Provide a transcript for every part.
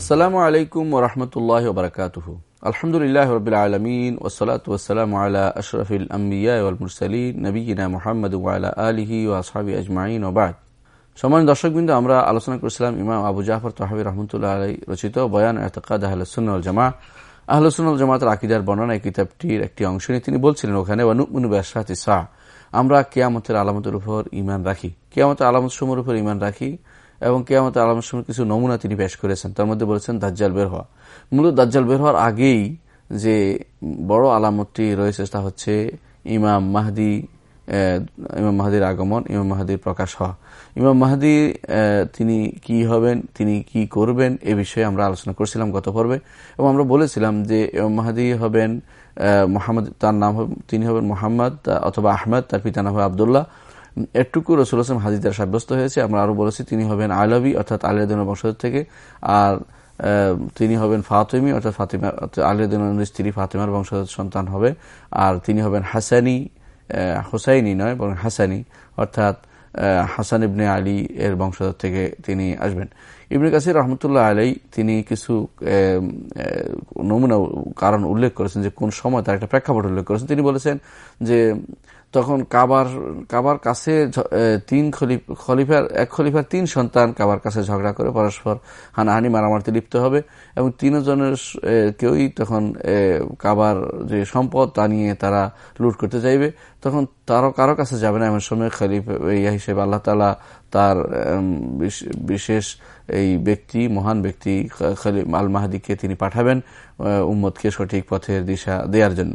আসসালামু আলাইকুম ওরহমতুল্লাহ বরকাতুহ। আলহামদুলিল্লাহ রবিল আলমিন ওসলাত ওসালাম আলা আশরফিল আম্বিয়া মুরসালিন নবীনা মোহাম্মদ ওয়ালা আলিহি ও আসহাবি আজমাইন ওবাদ সম্মান দর্শকবৃন্দ, আমরা আলোচনা করেছিলাম ইমাম আবু জাফর তহাবি রহমতুল্লাহ আলাই রচিত বয়ান এতকাদ আহলসুল জামা আহলসুল জামাতের আকিদার বর্ণনা এই কিতাবটির একটি অংশ নিয়ে তিনি বলছিলেন ওখানে ওয়ানুমনু ব্যাসাতি শাহ আমরা কেয়ামতের আলামতের উপর ইমান রাখি। কেয়ামতের আলামত সমূহের উপর ইমান রাখি। এবং কেয়ামতের আলামত সময় কিছু নমুনা তিনি পেশ করেছেন। তার মধ্যে বলেছেন, দাজ্জাল বের হওয়া। মূলত দাজ্জাল বের হওয়ার আগেই যে বড় আলামতটি রয়েছে তা হচ্ছে ইমাম মাহদি ইমাম মাহাদির আগমন, ইমাম মাহাদির প্রকাশ হওয়া। ইমাম মাহাদি তিনি কি হবেন, তিনি কি করবেন, এ বিষয়ে আমরা আলোচনা করছিলাম গত পর্বে। এবং আমরা বলেছিলাম যে ইমাম মাহাদি হবেন মোহাম্মদ, তার নাম তিনি হবেন মোহাম্মদ, অথবা আহমদ, তার পিতার নাম হবে আবদুল্লাহ। এটুকু রসুল হাসলাম হাদিদার সাব্যস্ত হয়েছে। আমরা আরও বলেছি, তিনি হবেন আলবী, অর্থাৎ আলিয়াদিনের বংশধর থেকে। আর তিনি হবেন ফাতেমি, অর্থাৎ ফাতিমা আলিয়াদিনের স্ত্রী ফাতিমার বংশধর সন্তান হবে। আর তিনি হবেন হাসানি হোসাইনি নয়, বরং হাসানি, অর্থাৎ হাসান ইবনে আলী এর বংশধর থেকে তিনি আসবেন। ইবনে কাসির রহমতুল্লাহ আলাই তিনি কিছু নমুনা, কারণ উল্লেখ করেছেন যে কোন সময় তার একটা প্রেক্ষাপট উল্লেখ করেছেন। তিনি বলেছেন যে তখন কাবার কাবার কাছে তিন খলিফার, এক খলিফার তিন সন্তান কাবার কাছে ঝগড়া করে পরস্পর হানাহানি মারামারিতে লিপ্ত হবে এবং তিনজনের কেউই তখন কাবার যে সম্পদ তা নিয়ে তারা লুট করতে চাইবে তখন তারও কারও কাছে যাবে না এমন সময় খলিফ, ইয়া হিসেবে আল্লাহ তালা তার বিশেষ এই ব্যক্তি, মহান ব্যক্তি আল মাহাদিকে তিনি পাঠাবেন উম্মদকে সঠিক পথের দিশা দেওয়ার জন্য।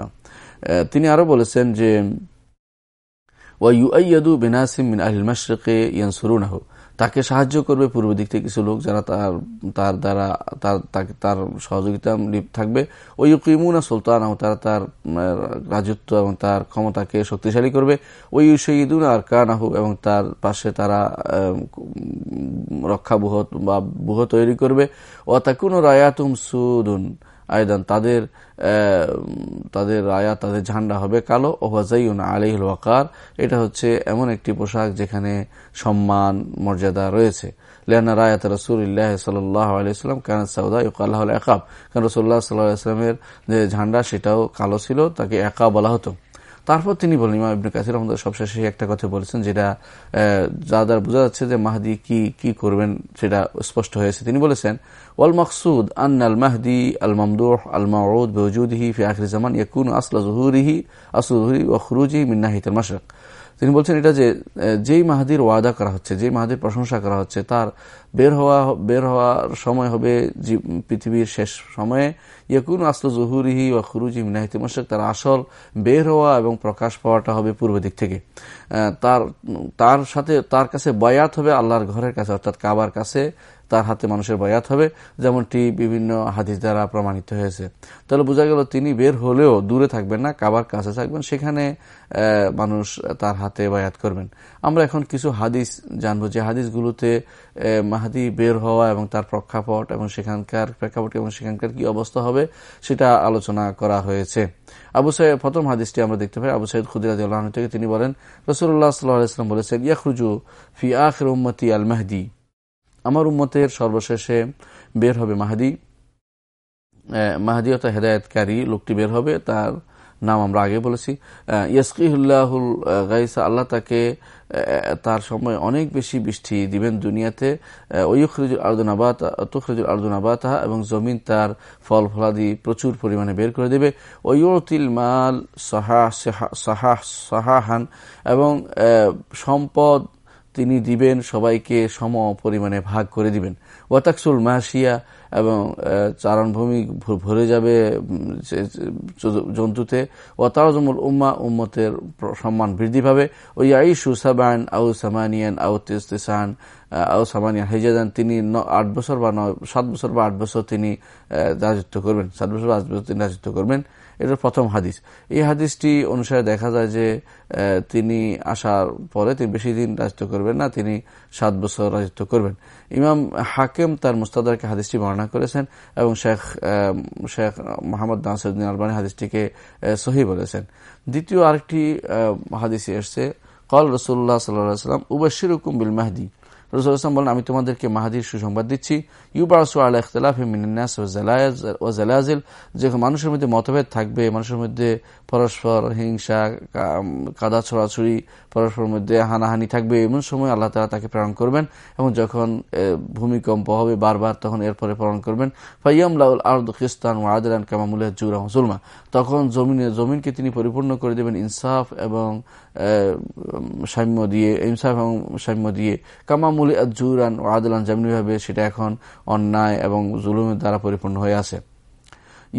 তিনি আরও বলেছেন যে ওয়াইয়াদু বেনাসিম মিন আহিল মাসরিকে ইয়ানসুরুনাহু তাকে সাহায্য করবে পূর্ব দিক থেকে কিছু লোক যারা তার তার দ্বারা, তার, তাকে, তার সহযোগিতা থাকবে। ওই কিমুনা সুলতান তারা তার রাজত্ব এবং তার ক্ষমতাকে শক্তিশালী করবে। ওই শহীদুন আর কানাহু এবং তার পাশে তারা রক্ষা বুহ বা বুহ তৈরি করবে। ও তাকুন রায়াতুম সুদুন আয়দান তাদের তাদের রায়া, তাদের ঝান্ডা হবে কালো। ও ওয়াজাইউন আলিহিল ওয়াকার, এটা হচ্ছে এমন একটি পোশাক যেখানে সম্মান, মর্যাদা রয়েছে। লেহানা রায়াত রসুল্লাহ সাল্লাহ আলাইসাল্লাম কান সাউদা ইকাল্লাহ একাব কারণ রসুল্লাহ সাল্লাহ ইসলামের যে ঝান্ডা, সেটাও কালো ছিল, তাকে একা বলা হতো। তারপর তিনি বলেন ইমাম ইবনে কাসির রহমদ সবশেষে একটা কথা বলেছেন যেটা যা দ্বারা বোঝা যাচ্ছে যে মাহদি কি কি করবেন সেটা স্পষ্ট হয়েছে। তিনি বলেছেন, ওয়াল মকসুদ আন আল মাহদি আল মামদুহ আল মাউদ বেউজুদহি ফি আখির জামান ইয়াকুন আসলা জহুরিহি আসলুহি ও খরুজি মিন্নাহিত মাশরাক। তিনি বলছেন এটা যে যেই মাহাদির ওয়াদা করা হচ্ছে, যেই মাহাদির প্রশংসা করা হচ্ছে, তার বের হওয়া, বের হওয়ার সময় হবে পৃথিবীর শেষ সময়ে। ইয়াকুন আসল জহুরিহি ও খুরুজি মিনাহিতি মোশেক তার আসল বের হওয়া এবং প্রকাশ পাওয়াটা হবে পূর্ব দিক থেকে। তার তার সাথে, তার কাছে বয়াত হবে আল্লাহর ঘরের কাছে, অর্থাৎ কাবার কাছে তার হাতে মানুষের বয়াত হবে, যেমনটি বিভিন্ন হাদিস দ্বারা প্রমাণিত হয়েছে। তাহলে বোঝা গেল তিনি বের হলেও দূরে থাকবেন না, কাবার কাছে থাকবেন, সেখানে মানুষ তার হাতে বয়াত করবেন। আমরা এখন কিছু হাদিস জানব, যে হাদিসগুলোতে মাহাদি বের হওয়া এবং তার প্রেক্ষাপট এবং সেখানকার প্রেক্ষাপট এবং সেখানকার কি অবস্থা হবে, সেটা আলোচনা করা হয়েছে। আবু সাহেব প্রথম হাদিসটি আমরা দেখতে পাই। আবু সাইদ খুদিরাজ থেকে তিনি বলেন রসুল্লাহ সাল্লাহাম বলেছেন, ইয়াখরুজু ফি আখর উম্মতি আল মাহদি। আমার উম্মতের সর্বশেষে বের হবে মাহাদি। মাহাদি অর্থাৎ হেদায়তকারী লোকটি বের হবে, তার নাম আমরা আগে বলেছি। ইয়াসকিহুল্লাহুল গাইসা, আল্লাহ তাকে তার সময় অনেক বেশি বৃষ্টি দিবেন দুনিয়াতে। ওয়ুখরিজুল আর্দুনাবাত তুখরিজুল আর্দুনাবাতাহা এবং জমিন তার ফল ফলাদি প্রচুর পরিমাণে বের করে দেবে। ওয়ুতিল মাল সাহা সাহাহান, এবং সম্পদ তিনি দিবেন, সবাইকে সম পরিমাণে ভাগ করে দিবেন। ওয়াতাকসুল মাসিয়া এবং চারণভূমি ভরে যাবে জন্তুতে। ও তারজমুল উম্মা, উম্মতের সম্মান বৃদ্ধি পাবে। ওই আইসু সাবান আউ সামানিয়ান আউ তেস্তেসান আউ সামানিয়ান হেজাদান তিনি আট বছর বা নয় সাত বছর বা আট বছর তিনি রাজত্ব করবেন। সাত বছর বা আট বছর তিনি রাজত্ব করবেন। এটা প্রথম হাদিস। এই হাদিসটি অনুসারে দেখা যায় যে তিনি আসার পরে তিনি বেশি দিন রাজত্ব করবেন না, তিনি সাত বছর রাজত্ব করবেন। ইমাম হাকিম তার মুস্তাদারকে হাদিসটি বর্ণনা করেছেন এবং শেখ শেখ মোহাম্মদ নাসরুদ্দিন আলবানী হাদিসটিকে সহি বলেছেন। দ্বিতীয় আরেকটি হাদিসে এসছে, কল রসুল্লাহ সাল্লাম উবশির হুকুম বিল মাহদি। রসুলাম বলেন, আমি তোমাদেরকে মাহাদির সুসংবাদ দিচ্ছি। ইউবারসু আল্লাহ ইখতলাফ মিনাস ও জালাজিল। যে মানুষের মধ্যে মতভেদ থাকবে, মানুষের মধ্যে পরস্পর হিংসা কাদা ছড়াছড়ি, পরস্পরের মধ্যে হানাহানি থাকবে। এমন সময় আল্লাহ তালা তাকে প্রেরণ করবেন এবং যখন ভূমিকম্প হবে বারবার, তখন এরপরে প্রেরণ করবেন। ফাইয়ামলাউল আর্দ খিস্তান ও আদরান কামামুল্লাহ জুরা মুসলমা তখন জমিনে, জমিনকে তিনি পরিপূর্ণ করে দেবেন ইনসাফ এবং সাম্য দিয়ে, ইনসাফ এবং সাম্য দিয়ে। কামামুলি জুরান ও যেমনিভাবে সেটা এখন অন্যায় এবং জুলুমের দ্বারা পরিপূর্ণ হয়ে আছে।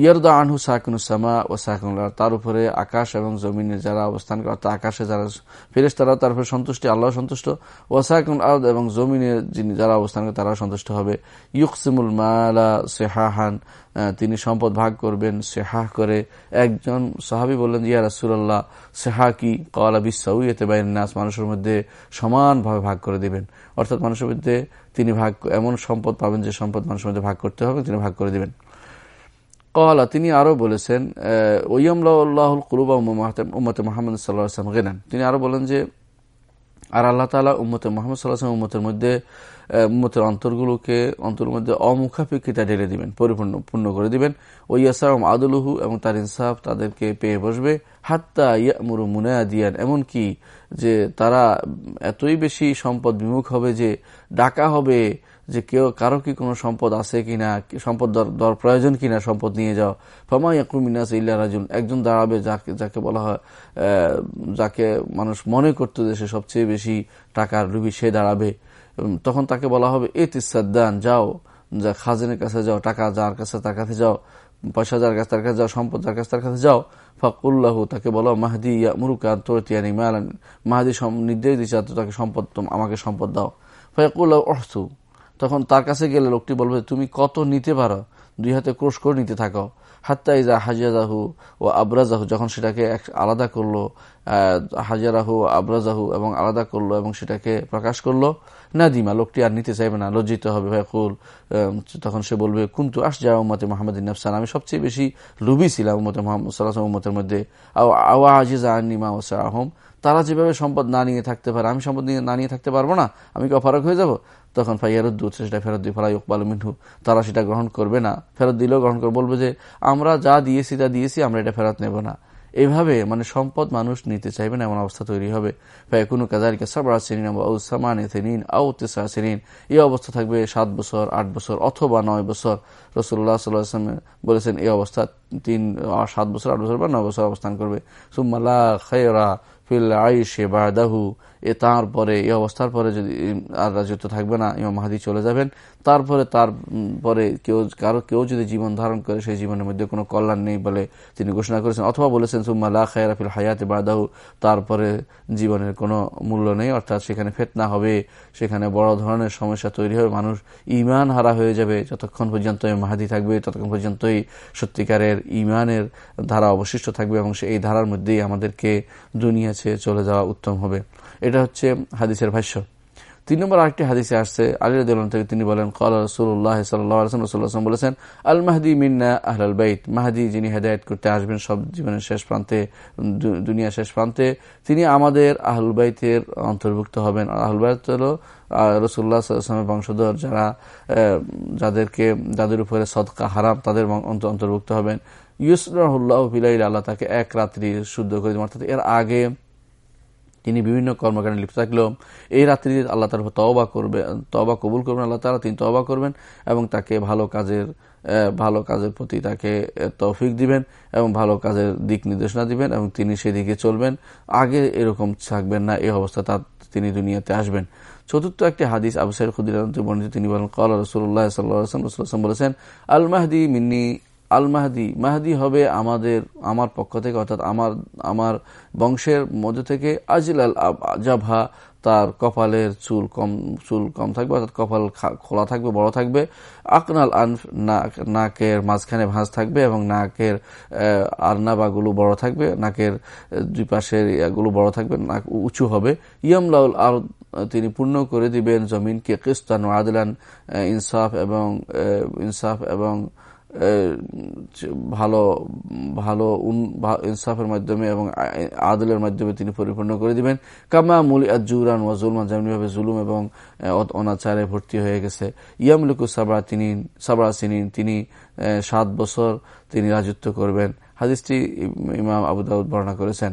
ইয়ারদা আনহু সাকুনুসামা ও সাকুনুল্লাহ তার উপরে আকাশ এবং জমিনে যারা অবস্থান করে, অর্থাৎ আকাশে যারা ফেরেস তারা তার উপরে সন্তুষ্টি আল্লাহ সন্তুষ্ট। ও সাকুন আর্দ এবং জমিনে যিনি যারা অবস্থান করে তারা সন্তুষ্ট হবে। ইউকসিমুল মালা সেহাহান তিনি সম্পদ ভাগ করবেন সেহা করে। একজন সাহাবি বললেন, ইয়া রাসুল্লাহ সেহা কি? কলা বিশ্বাউ এতে বাইরের নাস, মানুষের মধ্যে সমানভাবে ভাগ করে দিবেন। অর্থাৎ মানুষের মধ্যে তিনি ভাগ, এমন সম্পদ পাবেন যে সম্পদ মানুষের মধ্যে ভাগ করতে হবে, তিনি ভাগ করে দিবেন। কলা তিনি আরও বলেছেন ওয়ামলাহুল কুলুবা উম্মতে মোহাম্মদ সাল্লাহাম গেলেন তিনি আরও বলেন যে, আর আল্লাহ তালা উম্মতে মোহাম্মদ সাল্লাহাম উম্মতের মধ্যে উম্মতের অন্তরগুলোকে অন্তর মধ্যে অমুখাপেক্ষিতা ঢেলে দিবেন, পরিপূর্ণ, পূর্ণ করে দিবেন। ওই ইয়াসাম আদুলহু এবং তার ইনসাফ তাদেরকে পেয়ে বসবে। হাত্তা ইয়ামুরু মুনায়া দিয়ান এমনকি যে তারা এতই বেশি সম্পদ বিমুখ হবে যে ডাকা হবে যে কেউ, কারও কি কোনো সম্পদ আছে কিনা, সম্পদ দর প্রয়োজন কিনা সম্পদ নিয়ে যাও। ফমা ইয়াকুমিনাস ইল্লা রাজুল। একজন দাঁড়াবে যাকে যাকে বলা হয় যাকে মানুষ মনে করতো যে সে সবচেয়ে বেশি টাকার রুবি সে দাঁড়াবে। তখন তাকে বলা হবে, এ তিসাদ্দান, যাও। যা খাজিনের কাছে যাও, টাকা যার কাছে তার কাছে যাও, পয়সা যার কাছে তার কাছে যাও, সম্পদ যার কাছে তার কাছে যাও। ফাকুল্লাহ, তাকে বলো, মাহদি ইয়া মুরুকা তোরতিয়ানি মালান। মাহাদি নির্দেশ দিচ্ছে তাকে সম্পদ আমাকে সম্পদ দাও। ফাকুল্লাহ অহসু তখন তার কাছে গেলে লোকটি বলবে, তুমি কত নিতে পারো? দুই হাতে ক্রোশ করে নিতে থাকো। হাত্তা ইজা হাজিয়াজাহু ও আবরাজাহু, যখন সেটাকে আলাদা করল হাজিয়ারাহু আবরাজাহু এবং আলাদা করল এবং সেটাকে প্রকাশ করল না দিমা লোকটি আর নিতে চাইবে না, লজ্জিত হবে ভাইকুল তখন সে বলবে, কুন্তু আস যা উম্মতে মোহাম্মদ নফসান? আমি সবচেয়ে বেশি লুবি ছিলাম উম্মতে মোহাম্মদ সাল্লাহ উম্মতের মধ্যে। আওয়া আজিজা আনিমা ও আহম তারা যেভাবে সম্পদ না নিয়ে থাকতে পারে, আমি সম্পদ নিয়ে, না নিয়ে থাকতে পারব না, আমি কি অপারক হয়ে যাব? তখন ফাইয়ারুদ্দু সেটা ফেরত দিয়ে, ফেলা ইকবাল মিনহু, তারা সেটা গ্রহণ করবে না। ফেরত দিলেও গ্রহণ করে বলবে যে, আমরা যা দিয়েছি, তা দিয়েছি, আমরা এটা ফেরত নেব না। এভাবে মানে সম্পদ মানুষ নিতে চাইবে না, এমন অবস্থা তৈরি হবে। কোনো কাজারিকে সাবরা সিনিন সামান এথেনিন আউ তেসা সিনিন। এই অবস্থা থাকবে সাত বছর, আট বছর অথবা নয় বছর। রসুল্লাহ সাল্লাহ বলেছেন, এই অবস্থা তিন সাত বছর, আট বছর বা নয় বছর অবস্থান করবে। সুম্মাল্লাহ খেয়রা ফিল আইসে বাদাহু। এ তারপরে এই অবস্থার পরে যদি আর রাজত্ব থাকবে না, ইমাম মাহাদি চলে যাবেন, তারপরে তার পরে কেউ, কারও কেউ যদি জীবন ধারণ করে, সেই জীবনের মধ্যে কোনো কল্যাণ নেই বলে তিনি ঘোষণা করেছেন। অথবা বলেছেন, সুম্মা লা খায়রাফিল হায়াতে বাদাহু, তারপরে জীবনের কোনো মূল্য নেই, অর্থাৎ সেখানে ফেতনা হবে, সেখানে বড় ধরনের সমস্যা তৈরি হবে, মানুষ ইমান হারা হয়ে যাবে, যতক্ষণ পর্যন্ত মাহাদি থাকবে, ততক্ষণ পর্যন্তই সত্যিকারের ইমানের ধারা অবশিষ্ট থাকবে এবং সেই ধারার মধ্যেই আমাদেরকে দুনিয়া ছেড়ে চলে যাওয়া উত্তম হবে। এটা হচ্ছে হাদিসের ভাষ্য। তিন নম্বর আরেকটি হাদিসে আসছে, আলী রাদিউল্লাহ থেকে তিনি বলেন, কল রসুল্লাহ সাল্লাম বলেছেন আল মাহদি মিন্না আহলাল বাইত। মাহাদি যিনি হেদায়ত করতে আসবেন সব জীবনের শেষ প্রান্তে দুনিয়া শেষ প্রান্তে, তিনি আমাদের আহলুল বাইতের অন্তর্ভুক্ত হবেন। আহলুল বাইত হল রসুল্লাহ সাল্লামের বংশধর যারা যাদেরকে, যাদের উপরে সদকা হারাম, তাদের অন্তর্ভুক্ত হবেন। ইউসরাহুল্লাহ বিলাইল আল্লাহ তাকে এক রাত্রি শুদ্ধ করে দেবেন। অর্থাৎ এর আগে তিনি বিভিন্ন কর্মকাণ্ডে লিপ্ত থাকলেও এই রাত্রি আল্লাহ তার তবা করবে তবা কবুল করবেন, আল্লাহ তালা তিনি তবা করবেন এবং তাকে ভালো কাজের ভালো কাজের প্রতি তাকে তৌফিক দিবেন এবং ভালো কাজের দিক নির্দেশনা দিবেন এবং তিনি সেদিকে চলবেন। আগে এরকম থাকবেন না, এই অবস্থা তার তিনি দুনিয়াতে আসবেন। চতুর্থ একটি হাদিস আবু সাইদ খুদির বর্ণিত, তিনি বলেন, কল রসুল্লাহ সাল্লাহ বলেছেন আল মাহদি মিন্নি আল মাহাদি মাহাদি হবে আমাদের, আমার পক্ষ থেকে, অর্থাৎ আমার আমার বংশের মধ্যে থেকে আজিল আল জাভা তার কপালের চুল কম চুল কম থাকবে, অর্থাৎ কপাল খোলা থাকবে, বড় থাকবে। আকনাল আনফ নাকের মাঝখানে ভাঁজ থাকবে এবং নাকের আরনাবাগুলো বড় থাকবে, নাকের দুই পাশের ইয়াগুলো বড় থাকবে, নাক উঁচু হবে। ইয়ামলাউল আর তিনি পূর্ণ করে দিবেন জমিনকে কিস্তান আদলান ইনসাফ এবং ইনসাফ এবং ভালো ভালো ইনসাফের মাধ্যমে এবং আদলের মাধ্যমে তিনি পরিপূর্ণ করে দিবেন। কামা মুলি আজুরান ওয়া জুলমান যেমনিভাবে জুলুম এবং অনাচারে ভর্তি হয়ে গেছে। ইয়ামলুকু সাবরা তিনি, সাবরা সিনিন, তিনি সাত বছর তিনি রাজত্ব করবেন। হাদিসটি ইমাম আবু দাউদ বর্ণনা করেছেন।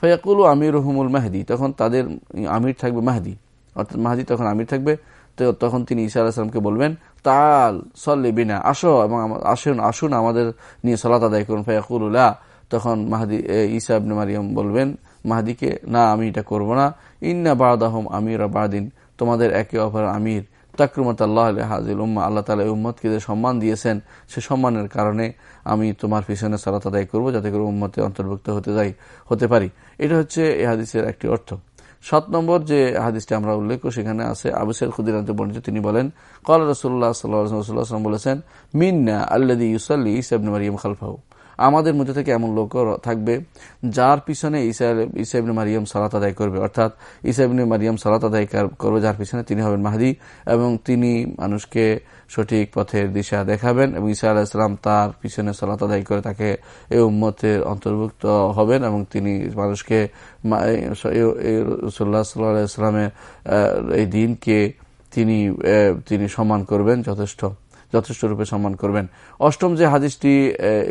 ফায়াকুলু আমিরুহুমুল মাহদি, তখন তাদের আমির থাকবে মাহদি। অর্থাৎ মাহদি তখন আমির থাকবে। তো তখন তিনি ঈসা আলাহিসামকে বলবেন, তাল, সল্লি বিনা, আসো এবং আসুন আসুন আমাদের নিয়ে সলাত আদায় করুন ফায়াকুল্লাহ তখন মাহাদি ঈসা আবনে মারিয়াম বলবেন, মাহাদিকে, না, আমি এটা করব না। ইন্না বাদাহম আমির বাদিন, তোমাদের একে অপর আমির। তাকরুমত আল্লাহ হাজিল উম্মা, আল্লাহ তালা উম্মতকে যে সম্মান দিয়েছেন, সে সম্মানের কারণে আমি তোমার পিছনে সালাত আদায় করব, যাতে করে উম্মতে অন্তর্ভুক্ত হতে যাই, হতে পারি। এটা হচ্ছে এ হাদিসের একটি অর্থ। সাত নম্বর যে হাদিসটি আমরা উল্লেখ সেখানে আছে, আবু সাইদ খুদিরান্ত বর্ণিত, তিনি বলেন কল রসুল্লাহ সাল্লাম বলেছেন, মিন্না আল্লাদি ইউসাল্লি ইসাবনে মারিয়াম খালফাউ আমাদের মধ্যে থেকে এমন লোক থাকবে যার পিছনে ইসাইবনে মারিয়াম সালাত আদায় করবে। অর্থাৎ ইসাইবনে মারিয়াম সালাত আদায় করবে যার পিছনে তিনি হবেন মাহাদি এবং তিনি মানুষকে সঠিক পথের দিশা দেখাবেন এবং ইসা আলাহিসাম তার পিছনে সালাত আদায় করে তাকে এই উম্মতের অন্তর্ভুক্ত হবেন এবং তিনি মানুষকে রসুল্লাহ সাল্লাহ ইসলামের এই দিনকে তিনি তিনি সম্মান করবেন যথেষ্ট। যথেষ্ট রূপে সম্মান করবেন। অষ্টম যে হাদিসটি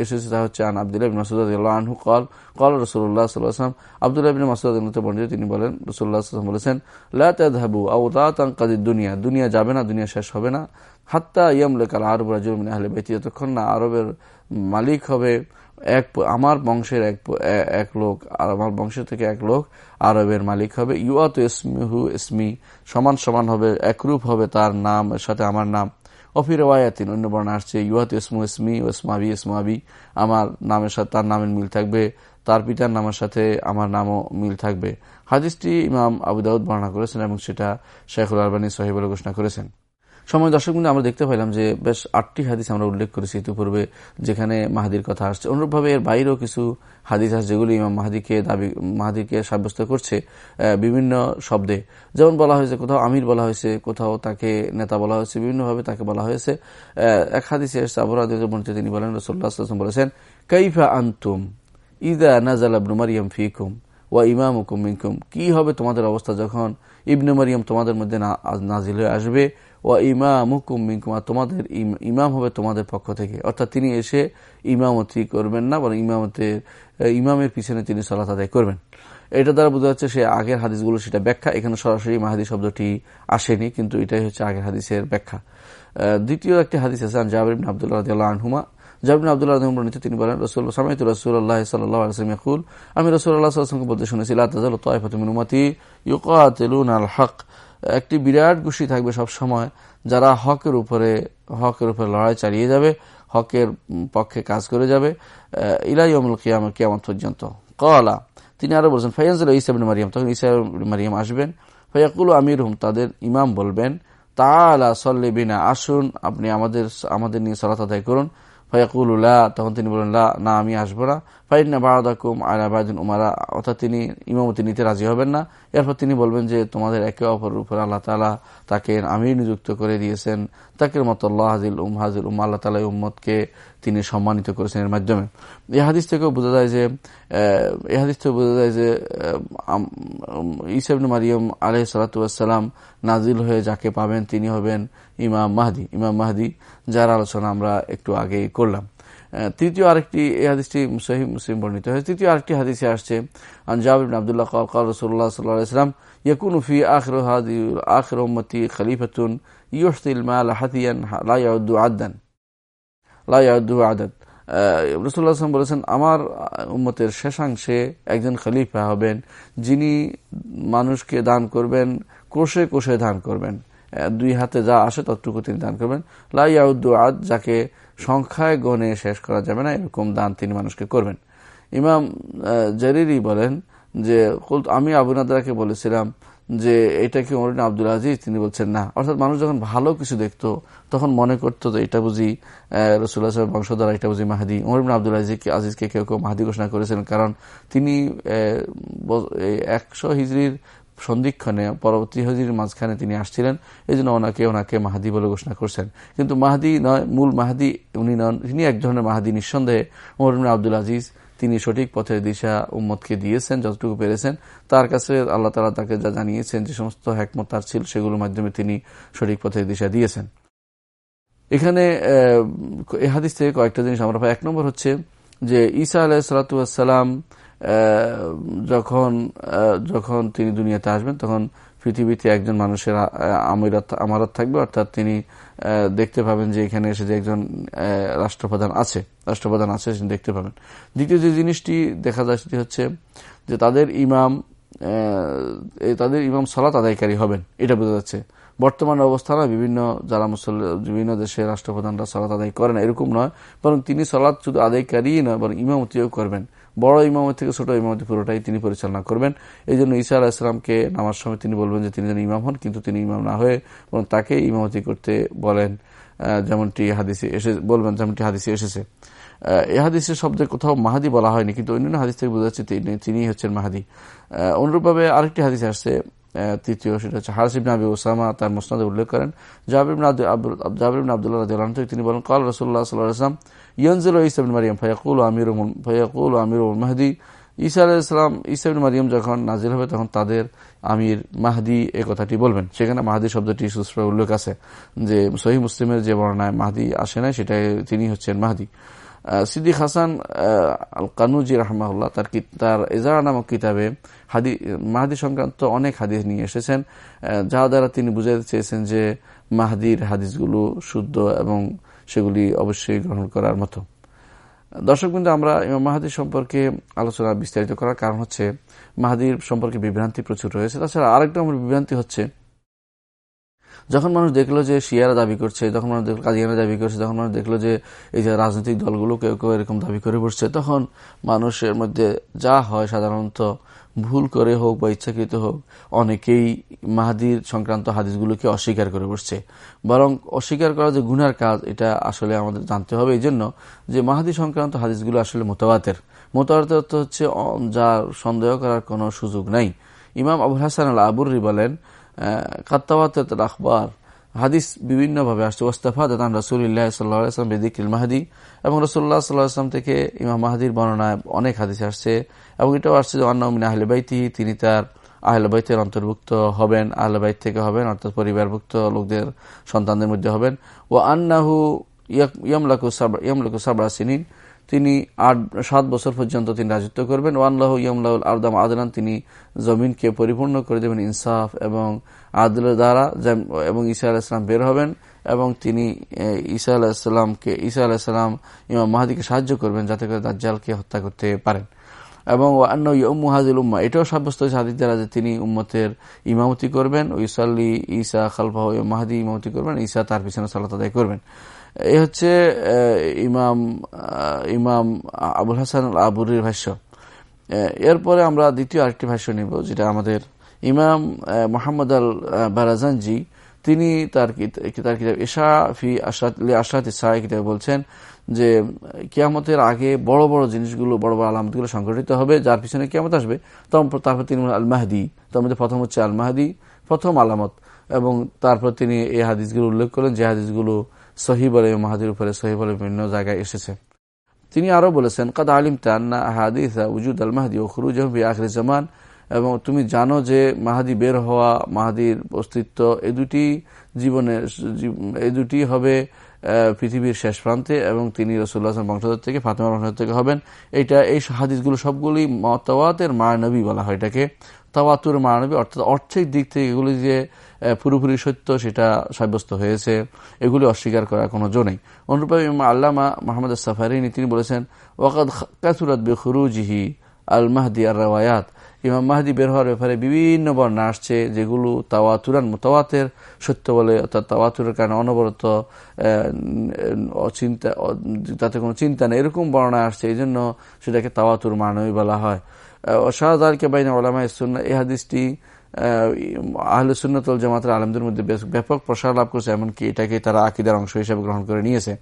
এসেছে তা হচ্ছে আন আবদুল্লাহ মাসুদ আনহু কল কল রসুল্লাহ সাল্লাহাম আবদুল্লাহ মাসুদ বর্ণিত, তিনি বলেন রসুল্লাহ বলেছেন লাবু আউতাঙ্কাদির দুনিয়া দুনিয়া যাবে না, দুনিয়া শেষ হবে না। হাত্তা ইয়ামলেকাল আরব রাজুমিন আহলে বেতি যতক্ষণ না আরবের মালিক হবে এক, আমার বংশের এক এক লোক, আর আমার বংশের থেকে এক লোক আরবের মালিক হবে। ইউআত ইসমিহু ইসমি, সমান সমান হবে, একরূপ হবে তার নাম সাথে আমার নাম। অফির ওয়ায়াতিন অন্য বর্ণা আসছে, ইউহাত ইসমু ইসমি ওসমাবি ইসমাবি আমার নামের সাথে তার নামের মিল থাকবে, তার পিতার নামের সাথে আমার নামও মিল থাকবে। হাদিসটি ইমাম আবুদাউদ বর্ণনা করেছেন এবং সেটা শেখুল আলবানী সহিবুল ঘোষণা করেছেন। সময় দর্শক আমরা দেখতে পাইলাম যে বেশ আটটি হাদিস আমরা উল্লেখ করেছি ইতিপূর্বে, যেখানে মাহাদির কথা আসছে। অনুরূপভাবে এর বাইরেও কিছু হাদিস আছে যেগুলি ইমাম মাহাদিকে দাবি, মাহাদিকে সাব্যস্ত করছে বিভিন্ন শব্দে। যেমন বলা হয়েছে, কোথাও আমির বলা হয়েছে, কোথাও তাকে নেতা বলা হয়েছে, বিভিন্নভাবে তাকে বলা হয়েছে। এক হাদিসে এসছে আবরাদ তিনি বলেন রসোল্লা বলেছেন, কাইফা আন্তুম ইদা নাজাল আবনু মারিয়াম ফিকুম ওয়া ইমাম হুকুম মিনকুম। কি হবে তোমাদের অবস্থা যখন ইবনু মারিয়াম তোমাদের মধ্যে নাজিল হয়ে আসবে? ও ইমাম হুকুম মিনকুম আর তোমাদের ইমাম হবে তোমাদের পক্ষ থেকে। অর্থাৎ তিনি এসে ইমামতি করবেন না, বরং ইমামতের ইমামের পিছনে তিনি সলাত আদায় করবেন। এটা দ্বারা বোঝা যাচ্ছে সে আগের হাদিসগুলো সেটা ব্যাখ্যা। এখানে সরাসরি মাহাদি শব্দটি আসেনি, কিন্তু এটাই হচ্ছে আগের হাদিসের ব্যাখ্যা। দ্বিতীয় একটি হাদিস আছে জাবির আবদুল্লাহ আনহুমা। জাবিন আব্দুল্লাহ বর্ণিত তিনি বলেন, রসুল, সামাইত রসুল্লাহ সাল্লাহ আলসালাম আমি রসুল্লাহ সাল্লামকে বলতে শুনেছি লাতাজাল তাইফাতুমিন উমাতি ইউকাতিলুন আল হক একটি বিরাট গোষ্ঠী থাকবে সব সময় যারা হকের উপরে হকের উপরে লড়াই চালিয়ে যাবে, হকের পক্ষে কাজ করে যাবে ইলাই অমুল কিয়াম কিয়ামত পর্যন্ত। কলা তিনি আরও বলছেন ফাইয়াজুল ইসাবিন মারিয়াম। তখন ইসা মারিয়াম আসবেন ফাইয়াকুল আমির হুম তাদের ইমাম বলবেন তালা সল্লি বিনা, আসুন, আপনি আমাদের আমাদের নিয়ে সলাত আদায় করুন। ফায়াকুল্লাহ তখন তিনি বলেন না, আমি আসব না। ফাইন্না বারাদাকুম আলাবাদিন উমারা, অর্থাৎ তিনি, ইমামতি নিতে রাজি হবেন না। এরপর তিনি বলবেন যে, তোমাদের একে অপরের উপর আল্লাহ তালা তাকে আমির নিযুক্ত করে দিয়েছেন। তাকে মত আল্লাহ হাজিল উম হাজিল উম আল্লাহ তালা উম্মদকে তিনি সম্মানিত করেছেন এর মাধ্যমে। এই হাদিস থেকেও বোঝা যায় যে এই হাদিস থেকে বোঝা যায় যে ইসাবিন মারিয়ম আলহ সালাতাম নাজিল হয়ে যাকে পাবেন তিনি হবেন ইমাম মাহাদি। ইমাম মাহাদি, যার আলোচনা আমরা একটু আগেই করলাম। তৃতীয় আরেকটি, এই হাদিসটি সহি মুসলিম বর্ণিত হয়েছে। তৃতীয় আরেকটি হাদিসে আসছে আনজাব আবদুল্লাহ কাল রসুল্লাহ সাল্লাহাম ইয়াকুন ফি আখর হাদি আখর উম্মতি খলিফাতুন ইউসতিল মাল হাতিয়ান লাইয়াউদ্দু আদান লাইয়াউদ্দু আদাদ। রসুল্লাহ আসলাম বলেছেন, আমার উম্মতের শেষাংশে একজন খলিফা হবেন, যিনি মানুষকে দান করবেন, কোষে কোষে দান করবেন। দুই হাতে যা আসে ততটুকু তিনি দান করবেন। লাইয়াউদ্দু আদ, যাকে সংখ্যায় গণে শেষ করা যাবে না, এরকম দান তিনি মানুষকে করবেন। ইমাম জারিরি বলেন যে আমি আবুনাদাকে বলেছিলাম যে এটা কি অমরিন আব্দুল আজিজ, তিনি বলছেন, না। অর্থাৎ মানুষ যখন ভালো কিছু দেখত, তখন মনে করতো যে এটা বুঝি রসুল্লাহ বংশধর, এটা বুঝি মাহাদি। অমরিন আব্দুল আজিজ আজিজকে কেউ কেউ মাহাদি ঘোষণা করেছিলেন, কারণ তিনি একশো হিজড়ির সন্ধিক্ষণে, পরবর্তী হজির মাঝখানে তিনি আসছিলেন এই জন্য ওনাকে ওনাকে মাহাদি বলে ঘোষণা করছেন। কিন্তু মাহাদি নয়, মূল মাহাদি উনি নন, তিনি এক ধরনের মাহাদি নিঃসন্দেহে। ওমর আব্দুল আজিজ তিনি সঠিক পথের দিশা উম্মতকে দিয়েছেন, যতটুকু পেরেছেন। তার কাছে আল্লাহ তালা তাকে যা জানিয়েছেন, যে সমস্ত হ্যাকমত তার ছিল, সেগুলোর মাধ্যমে তিনি সঠিক পথের দিশা দিয়েছেন। এখানে এহাদিস থেকে কয়েকটা জিনিস আমরা পাই। এক নম্বর হচ্ছে যে ঈসা আলাহ সালাতাম যখন যখন তিনি দুনিয়াতে আসবেন, তখন পৃথিবীতে একজন মানুষের আমারত থাকবে, অর্থাৎ তিনি দেখতে পাবেন যে এখানে এসে যে একজন রাষ্ট্রপ্রধান আছে রাষ্ট্রপ্রধান আছে দেখতে পাবেন। দ্বিতীয় যে জিনিসটি দেখা যায় সেটি হচ্ছে যে তাদের ইমাম তাদের ইমাম সলাত আদায়কারী হবেন, এটা বোঝা যাচ্ছে। বর্তমান অবস্থানে বিভিন্ন, যারা মুসল্লি, বিভিন্ন দেশের রাষ্ট্রপ্রধানরা সলাত আদায় করেন, এরকম নয়, বরং তিনি সলাৎ শুধু আদায়কারী নয়, বরং ইমামতিও করবেন। বড় ইমামত থেকে ছোট ইমামতি পুরোটাই তিনি পরিচালনা করবেন। এই জন্য ঈসা আলাহ ইসলামকে নামার সময় তিনি বলবেন যে তিনি যেন ইমাম হন, কিন্তু তিনি ইমাম না হয়ে বরং তাকে ইমামতি করতে বলেন। যেমনটি হাদিসে এসে বলবেন যেমনটি হাদিসে এসেছে। এ হাদিসের শব্দে কোথাও মাহাদি বলা হয়নি, কিন্তু অন্যান্য হাদিস থেকে বোঝা যাচ্ছে তিনি তিনি হচ্ছেন মাহাদি। অনুরূপভাবে আরেকটি হাদিস আসছে তৃতীয় সেটা হচ্ছে হারসিব নাবি ওসামা তার মোসনাদে উল্লেখ করেন। জাবির আবদুল্লাহ তিনি বলেন, কাল রসুল্লাহ সাল্লাহ ইয়নজুল ইসাবিন মারিয়াম, ফয়াকুল আমির ফয়াকুল আমির মাহদি। ঈসা আলাইসালাম ইসাবিন মারিয়াম যখন নাজিল হবে, তখন তাদের আমির মাহদি এ কথাটি বলবেন। সেখানে মাহাদি শব্দটি সুস্পষ্ট উল্লেখ আছে যে সহি মুসলিমের যে বর্ণায় মাহাদি আসে নাই, সেটাই তিনি হচ্ছেন মাহাদি। সিদ্দিক হাসান আল কানুজি রহমাউল্লাহ তার তার এজারা নামক কিতাবে হাদি মাহাদি সংক্রান্ত অনেক হাদিস নিয়ে এসেছেন। যা দ্বারা তিনি বুঝাইতে চেয়েছেন যে মাহাদির হাদিসগুলো শুদ্ধ এবং সেগুলি অবশ্যই গ্রহণ করার মতো। দর্শক কিন্তু আমরা ইমাম মাহাদির সম্পর্কে আলোচনা বিস্তারিত করার কারণ হচ্ছে মাহাদির সম্পর্কে বিভ্রান্তি প্রচুর রয়েছে। তাছাড়া আরেকটা আমার বিভ্রান্তি হচ্ছে যখন মানুষ দেখল যে শিয়ারা দাবি করছে, যখন মানুষ দেখল কাজিয়ানা দাবি করছে, যখন মানুষ দেখল যে এই যে রাজনৈতিক দলগুলো কেউ কেউ এরকম দাবি করে বসছে, তখন মানুষের মধ্যে যা হয় সাধারণত ভুল করে হোক বা ইচ্ছাকৃত হোক, অনেকেই মাহাদির সংক্রান্ত হাদিসগুলোকে অস্বীকার করে বসছে। বরং অস্বীকার করা যে গুনার কাজ, এটা আসলে আমাদের জানতে হবে। এই জন্য যে মাহাদি সংক্রান্ত হাদিসগুলো আসলে মোতাবাতের। মোতাবাতের অর্থ হচ্ছে যা সন্দেহ করার কোনো সুযোগ নাই। ইমাম আবুল হাসান আল আবুরি বলেন কাত্তাওয়াতের আখবর। হাদিস বিভিন্নভাবে আসছে। ওস্তাফা দান রসুল্লাহ সাল্লাহাম বেদিকিল মাহাদি এবং রসুল্লাহ সাল্লাহ সাল্লাহাম থেকে ইমাম মাহাদির বর্ণনায় অনেক হাদিস আসছে এবং এটাও আসছে যে অন্নমিন আহলেবাইতি তিনি তার আহলেবাইতের অন্তর্ভুক্ত হবেন আহলেবাইত থেকে হবেন, অর্থাৎ পরিবারভুক্ত লোকদের সন্তানদের মধ্যে হবেন। ও আন্নাহু ইয়ামলাকু ইয়ামলাকু সাবরা সিনিন। তিনি আট, সাত বছর পর্যন্ত তিনি রাজত্ব করবেন। ওয়ান্লাহ ইয়মলাউল আরদাম আদলান তিনি জমিনকে পরিপূর্ণ করে দেবেন ইনসাফ এবং আদলের দ্বারা এবং ঈসা আলাহিসাম বের হবেন এবং তিনি ঈসা আলাহিসামকে ঈসা আলাহিসাম ইমাম মাহাদিকে সাহায্য করবেন যাতে করে দাজ্জালকে হত্যা করতে পারেন। এবং অন্য ইয়ম হাজিল উম্মা, এটাও সাব্যস্ত হয়েছে হাদিস দ্বারা যে তিনি উম্মতের ইমামতি করবেন। ইসাল্লি ঈসা খালফা মাহাদি ইমামতি করবেন, ঈসা তার পিছনে সালাত আদায় করবেন। এ হচ্ছে ইমাম ইমাম আবুল হাসান আবুরির ভাষ্য। এরপরে আমরা দ্বিতীয় আরেকটি ভাষ্য নিব, যেটা আমাদের ইমাম মোহাম্মদ আল বারাজানজি তিনি তার কিতাব এশা ফি আশরাত ইসা কিতাবে বলছেন যে, কিয়ামতের আগে বড় বড় জিনিসগুলো, বড় বড় আলামতগুলো সংঘটিত হবে, যার পিছনে কিয়ামত আসবে। তারপর তিনি আল মাহাদি তার মধ্যে প্রথম হচ্ছে আল মাহাদি প্রথম আলামত। এবং তারপর তিনি এই হাদিসগুলো উল্লেখ করলেন যে হাদিসগুলো সহি বলে মাহাদির উপরে সহি বলে বিভিন্ন জায়গায় এসেছে। তিনি আরও বলেছেন, কাদ আলিম তান্না হাদিসা উজুদ আল মাহাদি ও আখরি জামান। এবং তুমি জানো যে মাহাদি বের হওয়া, মাহাদির অস্তিত্ব এই দুটি জীবনের এই দুটি হবে পৃথিবীর শেষ প্রান্তে এবং তিনি রসুল্লাহ বংশধর থেকে ফাতেমা বংশধর থেকে হবেন। এটা এই হাদিসগুলো সবগুলি মতাওয়াতের মায়ানবী বলা হয় এটাকে। তাওয়াতুর মায়ানবী অর্থাৎ অর্থের দিক থেকে এগুলি যে পুরোপুরি সত্য, সেটা সাব্যস্ত হয়েছে। এগুলি অস্বীকার করার কোনো জো নেই। অনুরূপে আল্লামা মোহাম্মদ সাফারিনী তিনি বলেছেন, ওয়াকাদ কাসুরাত বেখরুজিহি আল মাহদি আর রাওয়ায়াত ইমাম মাহাদি বের হওয়ার ব্যাপারে বিভিন্ন বর্ণা আসছে, যেগুলো তাওয়াতুরান, মোতাওয়াতের সত্য বলে, অর্থাৎ তাওয়াতুরের কারণে অনবরত চিন্তা তাতে কোনো চিন্তা নেই, এরকম বর্ণা আসছে এই জন্য সেটাকে তাওয়াতুর মানবই বলা হয়। শাহজালকে বাইনা ওলামা ইসুন্না এই হাদিসটি আহলে সুন্নতল জামাতের আলমদের মধ্যে ব্যাপক প্রসার লাভ করছে, এমনকি এটাকে তারা আকিদার অংশ হিসেবে গ্রহণ করে নিয়েছে।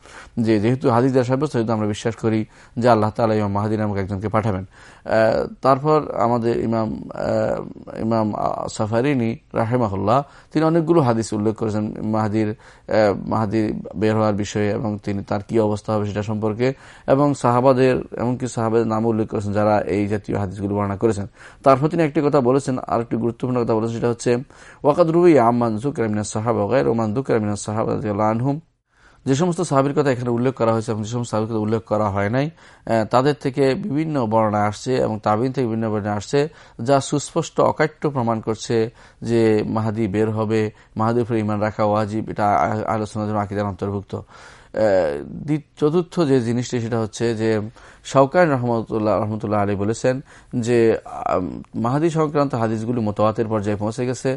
যে যেহেতু হাদিদার সাব্যস্ত, সেহেতু আমরা বিশ্বাস করি যে আল্লাহ তালা ইমাম মাহাদি নামক একজনকে পাঠাবেন। তারপর আমাদের ইমাম ইমাম সাফারিনী রাহেমাহুল্লাহ, তিনি অনেকগুলো হাদিস উল্লেখ করেছেন, মাহাদির মাহাদির বের হওয়ার বিষয়ে এবং তিনি তার কি অবস্থা হবে সেটা সম্পর্কে, এবং সাহাবাদের, এমনকি সাহাবাদের নাম উল্লেখ করেছেন যারা এই জাতীয় হাদিসগুলো বর্ণনা করেছেন। তারপর তিনি একটি কথা বলেছেন আর একটি গুরুত্বপূর্ণ কথা বলেছেন, সেটা হচ্ছে, ওয়াকাদ রুবি আমান জুকরামিনা সাহাবা জুকরামিনা সাহাবা আনহুম যে সমস্ত সাহাবির কথা এখানে উল্লেখ করা হয়েছে এবং যে সমস্ত সাহাবির কথা উল্লেখ করা হয় নাই তাদের থেকে বিভিন্ন বর্ণনা আসছে এবং তাবিন থেকে বিভিন্ন বর্ণনা আসছে, যা সুস্পষ্ট অকাট্য প্রমাণ করছে যে মাহাদি বের হবে, মাহাদির উপরে ইমান রাখা ওয়াজিব, এটা আলোচনার আকিদার অন্তর্ভুক্ত। চতুর্থ যে জিনিসটি সেটা হচ্ছে যে শাউকান রহমতুল্লাহ রহমতুল্লাহ আলী বলেছেন যে মাহাদি সংক্রান্ত হাদিসগুলি মোতাবাতের পর্যায়ে পৌঁছে গেছে,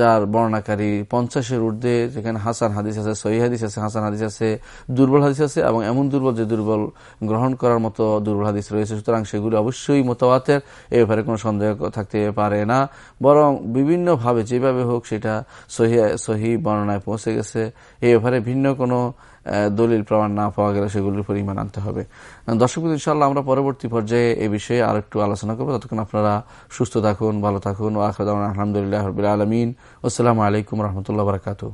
যার বর্ণাকারী পঞ্চাশের ঊর্ধ্বে যেখানে হাসান হাদিস আছে, সহি হাদিস আছে, হাসান হাদিস আছে, দুর্বল হাদিস আছে, এবং এমন দুর্বল যে দুর্বল গ্রহণ করার মতো দুর্বল হাদিস রয়েছে। সুতরাং সেগুলি অবশ্যই মোতাবাতের এ ব্যাপারে কোনো সন্দেহ থাকতে পারে না। বরং বিভিন্নভাবে যেভাবে হোক সেটা সহি সহি বর্ণনায় পৌঁছে গেছে। এই ব্যাপারে ভিন্ন কোনো দলিল প্রমাণ না পাওয়া গেলে সেগুলির উপর ইমান আনতে হবে। দর্শক ইনশাল্লাহ আমরা পরবর্তী পর্যায়ে এ বিষয়ে আর একটু আলোচনা করব। ততক্ষণ আপনারা সুস্থ থাকুন, ভালো থাকুন আলহামদুলিল্লাহ আলমিন। আসসালামু আলাইকুম রহমতুল্লাহ বারকাতু